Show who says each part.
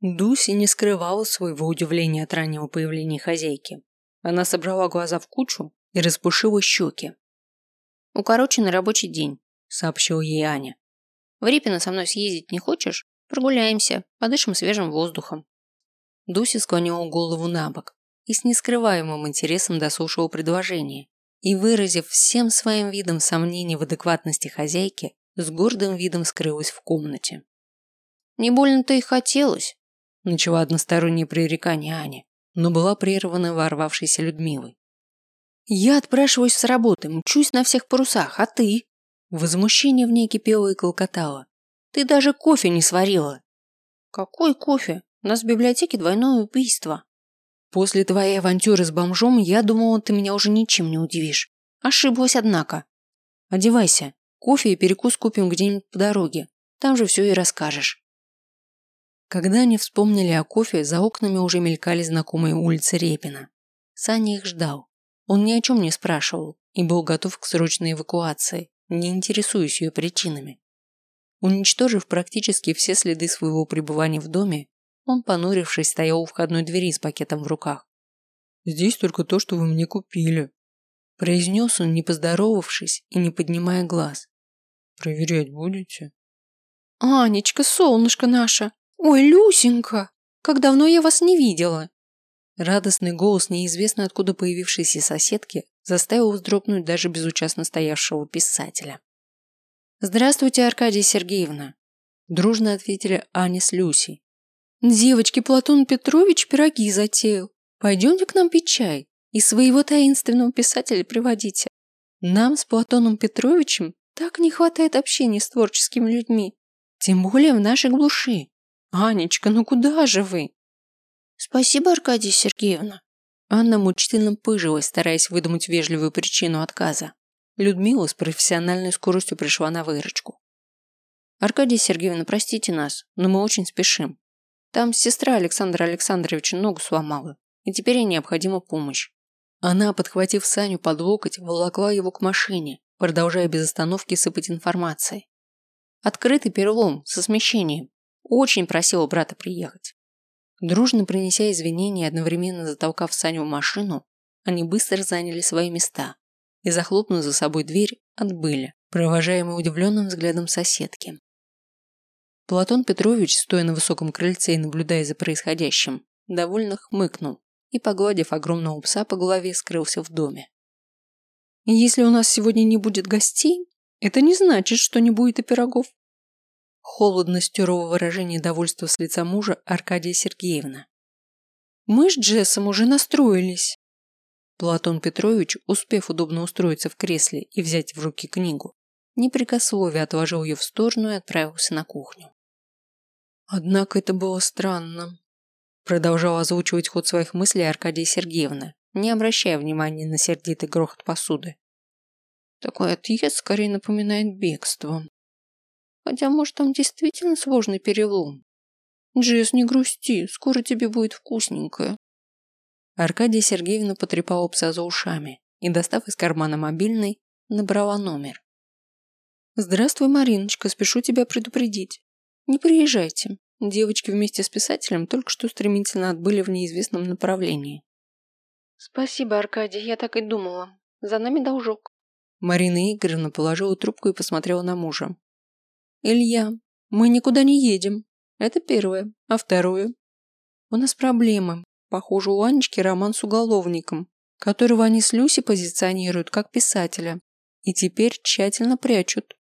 Speaker 1: Дуси не скрывала своего удивления от раннего появления хозяйки. Она собрала глаза в кучу и распушила щеки.
Speaker 2: «Укороченный рабочий день», –
Speaker 1: сообщила ей Аня.
Speaker 2: «В Репино со мной съездить не хочешь? Прогуляемся, подышим свежим воздухом».
Speaker 1: Дуся склонила голову на бок и с нескрываемым интересом дослушала предложение и, выразив всем своим видом сомнение в адекватности хозяйки, с гордым видом скрылась в комнате.
Speaker 2: «Не больно-то и хотелось», –
Speaker 1: начала одностороннее пререкание Аня, но была прервана ворвавшейся Людмилой. «Я отпрашиваюсь с работы, мчусь на всех парусах, а ты?» Возмущение в ней кипело и колкотало. «Ты даже кофе не сварила!»
Speaker 2: «Какой кофе? У нас в библиотеке двойное убийство!»
Speaker 1: «После твоей авантюры с бомжом я думала, ты меня уже ничем не удивишь. Ошиблась, однако. Одевайся, кофе и перекус купим где-нибудь по дороге. Там же все и расскажешь». Когда они вспомнили о кофе, за окнами уже мелькали знакомые улицы Репина. Саня их ждал. Он ни о чем не спрашивал и был готов к срочной эвакуации, не интересуясь ее причинами. Уничтожив практически все следы своего пребывания в доме, он, понурившись, стоял у входной двери с пакетом в руках. «Здесь только то, что вы мне купили», – произнес он, не поздоровавшись и не поднимая глаз. «Проверять будете?»
Speaker 2: «Анечка, солнышко наше! Ой, Люсенька! Как давно я вас не видела!»
Speaker 1: Радостный голос неизвестно откуда появившейся соседки заставил вздрогнуть даже безучастно стоявшего писателя. «Здравствуйте, Аркадия Сергеевна!» Дружно ответили Аня с Люсей. «Девочки, Платон Петрович пироги затеял. Пойдемте к нам пить чай и своего таинственного писателя приводите. Нам с Платоном Петровичем так не хватает общения с творческими людьми, тем более в нашей глуши. Анечка, ну куда же вы?»
Speaker 2: Спасибо, Аркадия Сергеевна.
Speaker 1: Анна мучительно пыжилась, стараясь выдумать вежливую причину отказа. Людмила с профессиональной скоростью пришла на выручку. «Аркадия Сергеевна, простите нас, но мы очень спешим. Там сестра Александра Александровича ногу сломала, и теперь ей необходима помощь». Она, подхватив Саню под локоть, волокла его к машине, продолжая без остановки сыпать информацией. Открытый перелом, со смещением. Очень просила брата приехать. Дружно принеся извинения и одновременно затолкав Саню в машину, они быстро заняли свои места и, захлопнув за собой дверь, отбыли, провожаемые удивленным взглядом соседки. Платон Петрович, стоя на высоком крыльце и наблюдая за происходящим, довольно хмыкнул и, погладив огромного пса по голове, скрылся в доме. «Если у нас сегодня не будет гостей, это не значит, что не будет и пирогов», Холодно стерла выражение довольства с лица мужа Аркадия Сергеевна. «Мы с Джессом уже настроились». Платон Петрович, успев удобно устроиться в кресле и взять в руки книгу, непрекословие отложил ее в сторону и отправился на кухню. Однако это было странно. Продолжал озвучивать ход своих мыслей Аркадия Сергеевна, не обращая внимания на сердитый грохот посуды. Такой отъезд скорее напоминает бегство. Хотя, может, там действительно сложный перелом. Джесс, не грусти, скоро тебе будет вкусненькое. Аркадия Сергеевна потрепала пса за ушами и, достав из кармана мобильный, набрала номер. «Здравствуй, Мариночка, спешу тебя предупредить. Не приезжайте. Девочки вместе с писателем только что стремительно отбыли в неизвестном направлении».
Speaker 2: «Спасибо, Аркадий, я так и думала. За нами должок».
Speaker 1: Марина Игоревна положила трубку и посмотрела на мужа. Илья, мы никуда не едем. Это первое. А второе? У нас проблемы. Похоже, у Анечки роман с уголовником, которого они с Люси позиционируют как писателя. И теперь тщательно прячут.